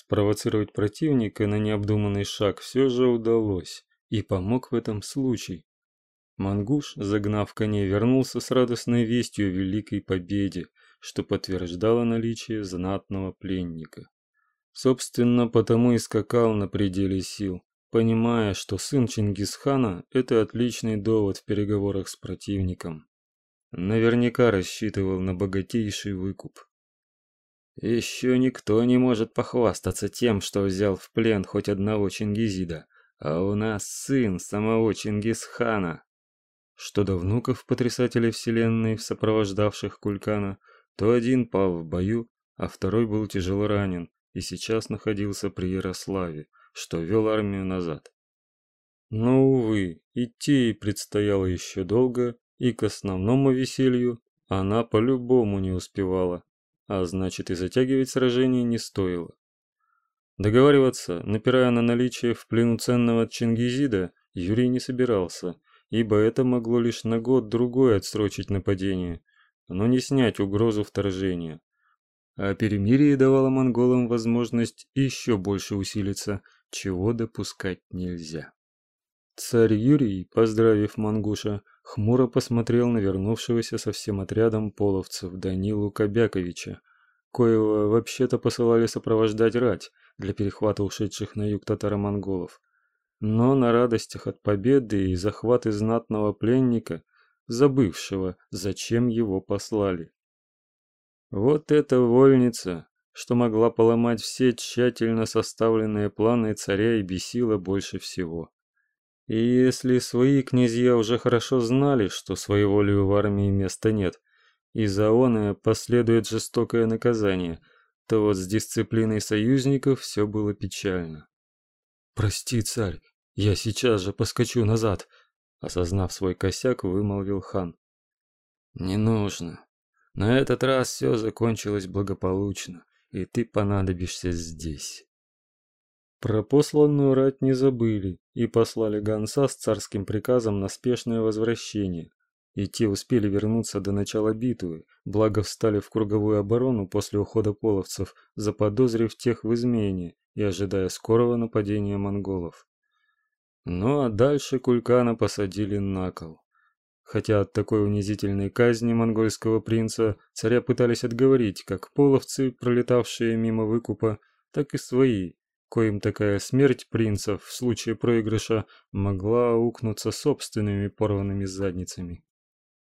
Спровоцировать противника на необдуманный шаг все же удалось, и помог в этом случай. Мангуш, загнав коней, вернулся с радостной вестью о великой победе, что подтверждало наличие знатного пленника. Собственно, потому и скакал на пределе сил, понимая, что сын Чингисхана – это отличный довод в переговорах с противником. Наверняка рассчитывал на богатейший выкуп. Еще никто не может похвастаться тем, что взял в плен хоть одного Чингизида, а у нас сын самого Чингисхана. Что до внуков потрясателей вселенной, сопровождавших Кулькана, то один пал в бою, а второй был тяжело ранен и сейчас находился при Ярославе, что вел армию назад. Но, увы, идти ей предстояло еще долго, и к основному веселью она по-любому не успевала, а значит и затягивать сражение не стоило. Договариваться, напирая на наличие в плену ценного Чингизида, Юрий не собирался – ибо это могло лишь на год-другой отсрочить нападение, но не снять угрозу вторжения. А перемирие давало монголам возможность еще больше усилиться, чего допускать нельзя. Царь Юрий, поздравив Мангуша, хмуро посмотрел на вернувшегося со всем отрядом половцев Данилу Кобяковича, коего вообще-то посылали сопровождать рать для перехвата ушедших на юг татаро-монголов но на радостях от победы и захвата знатного пленника, забывшего, зачем его послали. Вот эта вольница, что могла поломать все тщательно составленные планы царя и бесила больше всего. И если свои князья уже хорошо знали, что своей волею в армии места нет, и за оное последует жестокое наказание, то вот с дисциплиной союзников все было печально. «Прости, царь, я сейчас же поскочу назад», — осознав свой косяк, вымолвил хан. «Не нужно. На этот раз все закончилось благополучно, и ты понадобишься здесь». Про посланную рать не забыли и послали гонца с царским приказом на спешное возвращение. И те успели вернуться до начала битвы, благо встали в круговую оборону после ухода половцев, заподозрив тех в измене и ожидая скорого нападения монголов. Ну а дальше Кулькана посадили на кол. Хотя от такой унизительной казни монгольского принца царя пытались отговорить как половцы, пролетавшие мимо выкупа, так и свои, коим такая смерть принцев в случае проигрыша могла укнуться собственными порванными задницами.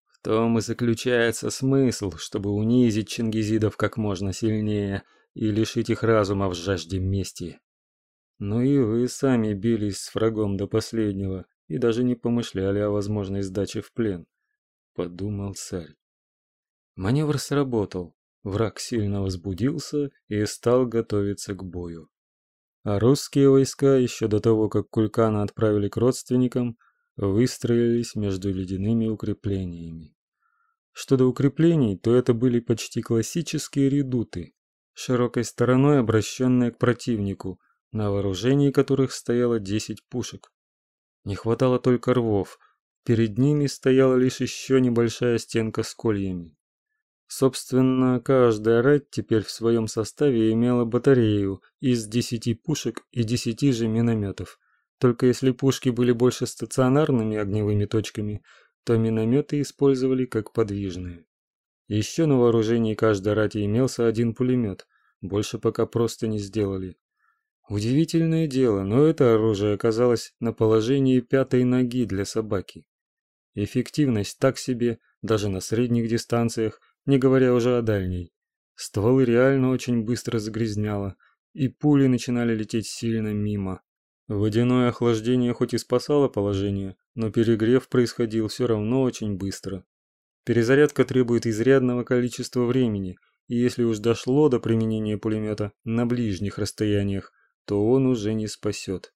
В том и заключается смысл, чтобы унизить чингизидов как можно сильнее и лишить их разума в жажде мести. Но и вы сами бились с врагом до последнего и даже не помышляли о возможной сдаче в плен, подумал царь. Маневр сработал. Враг сильно возбудился и стал готовиться к бою. А русские войска еще до того, как Кулькана отправили к родственникам, выстроились между ледяными укреплениями. Что до укреплений, то это были почти классические редуты, широкой стороной обращенные к противнику, на вооружении которых стояло 10 пушек. Не хватало только рвов, перед ними стояла лишь еще небольшая стенка с кольями. Собственно, каждая рать теперь в своем составе имела батарею из 10 пушек и 10 же минометов. Только если пушки были больше стационарными огневыми точками, то минометы использовали как подвижные. Еще на вооружении каждой рати имелся один пулемет, больше пока просто не сделали. Удивительное дело, но это оружие оказалось на положении пятой ноги для собаки. Эффективность так себе, даже на средних дистанциях, не говоря уже о дальней. Стволы реально очень быстро загрязняло, и пули начинали лететь сильно мимо. Водяное охлаждение хоть и спасало положение, но перегрев происходил все равно очень быстро. Перезарядка требует изрядного количества времени, и если уж дошло до применения пулемета на ближних расстояниях, то он уже не спасет.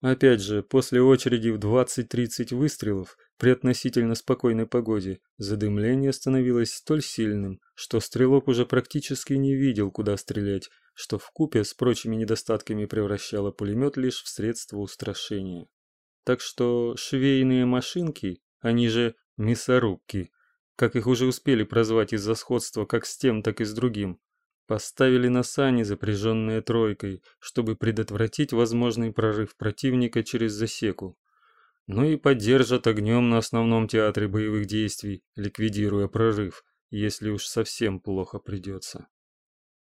Опять же, после очереди в 20-30 выстрелов при относительно спокойной погоде задымление становилось столь сильным, что стрелок уже практически не видел, куда стрелять, что в купе с прочими недостатками превращало пулемет лишь в средство устрашения. Так что швейные машинки, они же мясорубки, как их уже успели прозвать из-за сходства как с тем, так и с другим, поставили на сани, запряженные тройкой, чтобы предотвратить возможный прорыв противника через засеку. Ну и поддержат огнем на основном театре боевых действий, ликвидируя прорыв, если уж совсем плохо придется.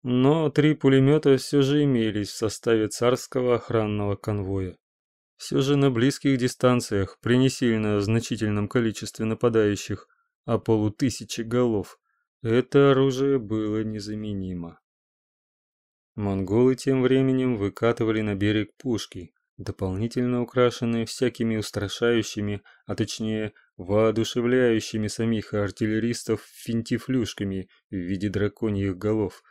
Но три пулемета все же имелись в составе царского охранного конвоя. Все же на близких дистанциях, при не сильно значительном количестве нападающих, а полутысячи голов, это оружие было незаменимо. Монголы тем временем выкатывали на берег пушки, дополнительно украшенные всякими устрашающими, а точнее воодушевляющими самих артиллеристов финтифлюшками в виде драконьих голов,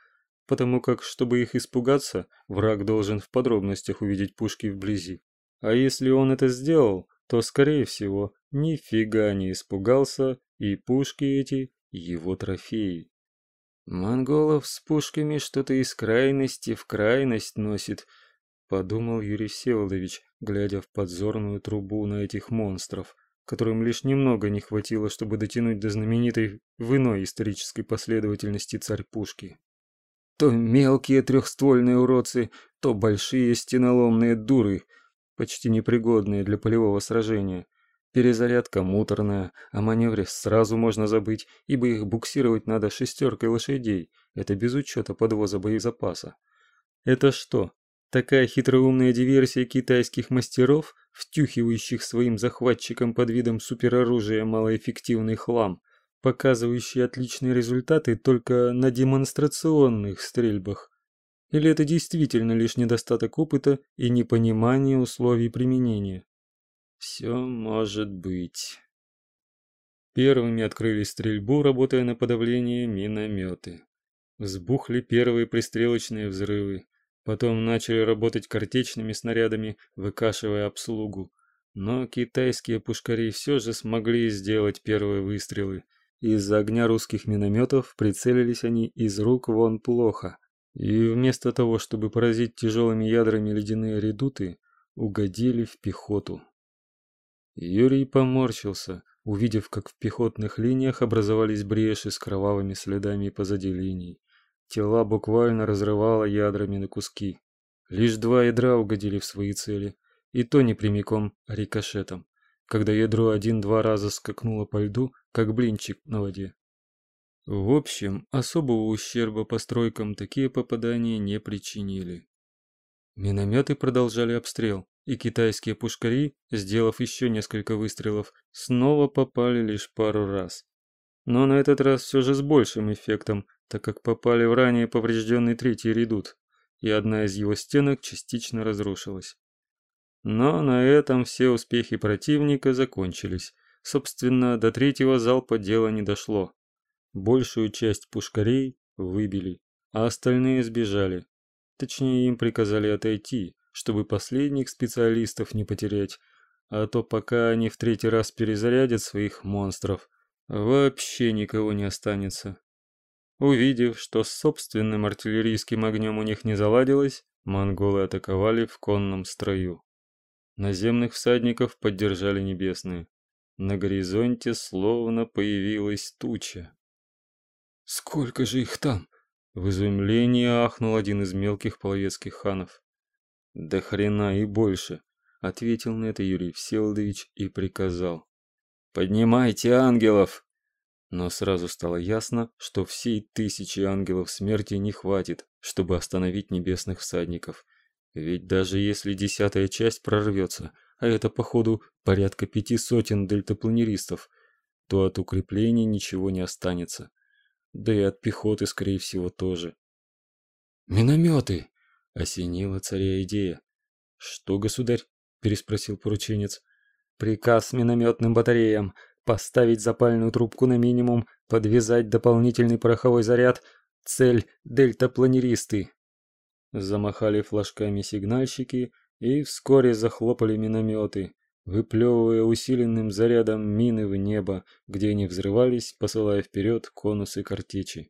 потому как, чтобы их испугаться, враг должен в подробностях увидеть пушки вблизи. А если он это сделал, то, скорее всего, нифига не испугался, и пушки эти – его трофеи. Монголов с пушками что-то из крайности в крайность носит – подумал Юрий Всеволодович, глядя в подзорную трубу на этих монстров, которым лишь немного не хватило, чтобы дотянуть до знаменитой в иной исторической последовательности царь-пушки. То мелкие трехствольные уродцы, то большие стеноломные дуры, почти непригодные для полевого сражения. Перезарядка муторная, о маневре сразу можно забыть, ибо их буксировать надо шестеркой лошадей, это без учета подвоза боезапаса. Это что, Такая хитроумная диверсия китайских мастеров, втюхивающих своим захватчикам под видом супероружия малоэффективный хлам, показывающий отличные результаты только на демонстрационных стрельбах. Или это действительно лишь недостаток опыта и непонимание условий применения? Все может быть. Первыми открыли стрельбу, работая на подавление минометы. Взбухли первые пристрелочные взрывы. Потом начали работать картечными снарядами, выкашивая обслугу. Но китайские пушкари все же смогли сделать первые выстрелы. Из-за огня русских минометов прицелились они из рук вон плохо. И вместо того, чтобы поразить тяжелыми ядрами ледяные редуты, угодили в пехоту. Юрий поморщился, увидев, как в пехотных линиях образовались бреши с кровавыми следами позади линий. Тела буквально разрывало ядрами на куски. Лишь два ядра угодили в свои цели, и то не прямиком, а рикошетом, когда ядро один-два раза скакнуло по льду, как блинчик на воде. В общем, особого ущерба постройкам такие попадания не причинили. Минометы продолжали обстрел, и китайские пушкари, сделав еще несколько выстрелов, снова попали лишь пару раз. Но на этот раз все же с большим эффектом, так как попали в ранее поврежденный третий редут, и одна из его стенок частично разрушилась. Но на этом все успехи противника закончились. Собственно, до третьего залпа дело не дошло. Большую часть пушкарей выбили, а остальные сбежали. Точнее, им приказали отойти, чтобы последних специалистов не потерять, а то пока они в третий раз перезарядят своих монстров, вообще никого не останется. Увидев, что с собственным артиллерийским огнем у них не заладилось, монголы атаковали в конном строю. Наземных всадников поддержали небесные. На горизонте словно появилась туча. «Сколько же их там?» В изумлении ахнул один из мелких половецких ханов. «Да хрена и больше», — ответил на это Юрий Всеволодович и приказал. «Поднимайте ангелов!» Но сразу стало ясно, что всей тысячи ангелов смерти не хватит, чтобы остановить небесных всадников. Ведь даже если десятая часть прорвется, а это походу порядка пяти сотен дельтапланеристов, то от укреплений ничего не останется. Да и от пехоты, скорее всего, тоже. «Минометы!» — осенила царя идея. «Что, государь?» — переспросил порученец. «Приказ минометным батареям поставить запальную трубку на минимум, подвязать дополнительный пороховой заряд. Цель – дельтапланеристы. Замахали флажками сигнальщики и вскоре захлопали минометы, выплевывая усиленным зарядом мины в небо, где они взрывались, посылая вперед конусы картечи.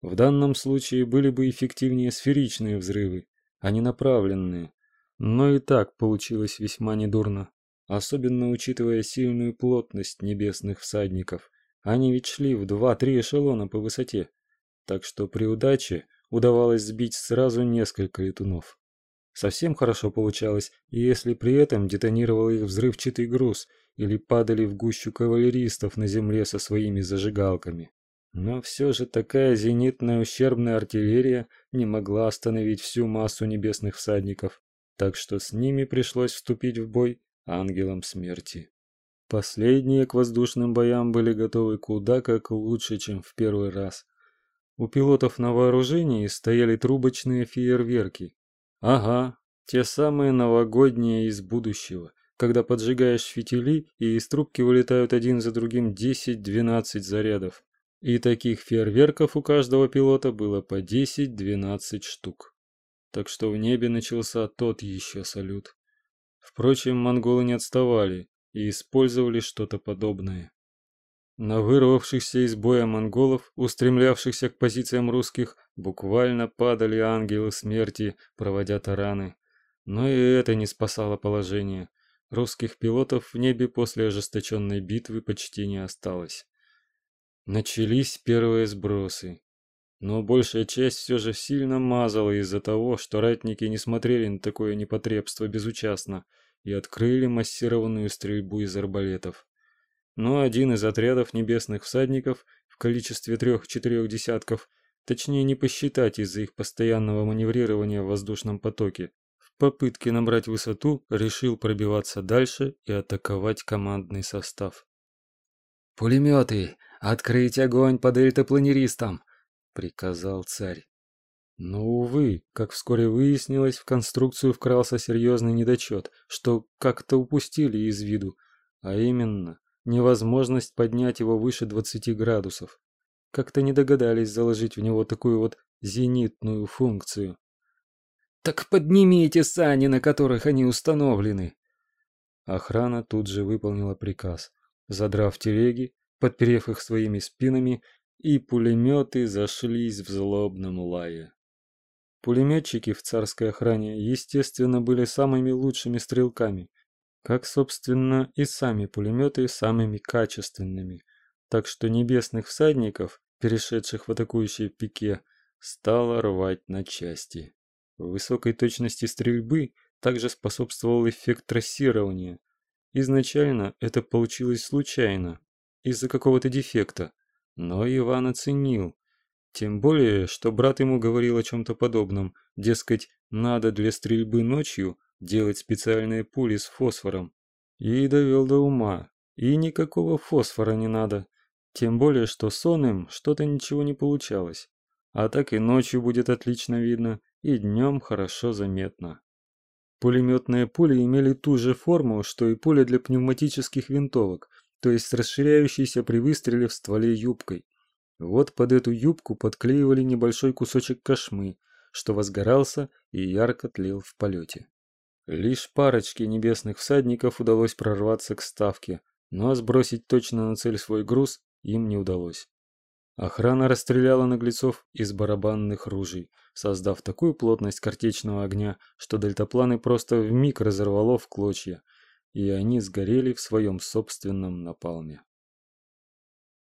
В данном случае были бы эффективнее сферичные взрывы, а не направленные. Но и так получилось весьма недурно особенно учитывая сильную плотность небесных всадников. Они ведь шли в два-три эшелона по высоте, так что при удаче удавалось сбить сразу несколько летунов. Совсем хорошо получалось, если при этом детонировал их взрывчатый груз или падали в гущу кавалеристов на земле со своими зажигалками. Но все же такая зенитная ущербная артиллерия не могла остановить всю массу небесных всадников, так что с ними пришлось вступить в бой ангелам смерти. Последние к воздушным боям были готовы куда как лучше, чем в первый раз. У пилотов на вооружении стояли трубочные фейерверки. Ага, те самые новогодние из будущего, когда поджигаешь фитили и из трубки вылетают один за другим 10-12 зарядов. И таких фейерверков у каждого пилота было по 10-12 штук. Так что в небе начался тот еще салют. Впрочем, монголы не отставали и использовали что-то подобное. На вырвавшихся из боя монголов, устремлявшихся к позициям русских, буквально падали ангелы смерти, проводя тараны. Но и это не спасало положение. Русских пилотов в небе после ожесточенной битвы почти не осталось. Начались первые сбросы. Но большая часть все же сильно мазала из-за того, что ратники не смотрели на такое непотребство безучастно и открыли массированную стрельбу из арбалетов. Но один из отрядов небесных всадников в количестве трех-четырех десятков, точнее не посчитать из-за их постоянного маневрирования в воздушном потоке, в попытке набрать высоту решил пробиваться дальше и атаковать командный состав. «Пулеметы! Открыть огонь по дельтапланеристам!» — приказал царь. Но, увы, как вскоре выяснилось, в конструкцию вкрался серьезный недочет, что как-то упустили из виду, а именно невозможность поднять его выше 20 градусов. Как-то не догадались заложить в него такую вот зенитную функцию. «Так поднимите сани, на которых они установлены!» Охрана тут же выполнила приказ. Задрав телеги, подперев их своими спинами, и пулеметы зашлись в злобном лае. Пулеметчики в царской охране, естественно, были самыми лучшими стрелками, как, собственно, и сами пулеметы самыми качественными. Так что небесных всадников, перешедших в атакующее пике, стало рвать на части. Высокой точности стрельбы также способствовал эффект трассирования. Изначально это получилось случайно, из-за какого-то дефекта, но Иван оценил. Тем более, что брат ему говорил о чем-то подобном, дескать, надо для стрельбы ночью делать специальные пули с фосфором. И довел до ума. И никакого фосфора не надо. Тем более, что сонным что-то ничего не получалось. А так и ночью будет отлично видно, и днем хорошо заметно. Пулеметные пули имели ту же форму, что и пули для пневматических винтовок, то есть расширяющейся при выстреле в стволе юбкой. Вот под эту юбку подклеивали небольшой кусочек кошмы, что возгорался и ярко тлел в полете. Лишь парочке небесных всадников удалось прорваться к ставке, но сбросить точно на цель свой груз им не удалось. Охрана расстреляла наглецов из барабанных ружей, создав такую плотность картечного огня, что дельтапланы просто вмиг разорвало в клочья, и они сгорели в своем собственном напалме.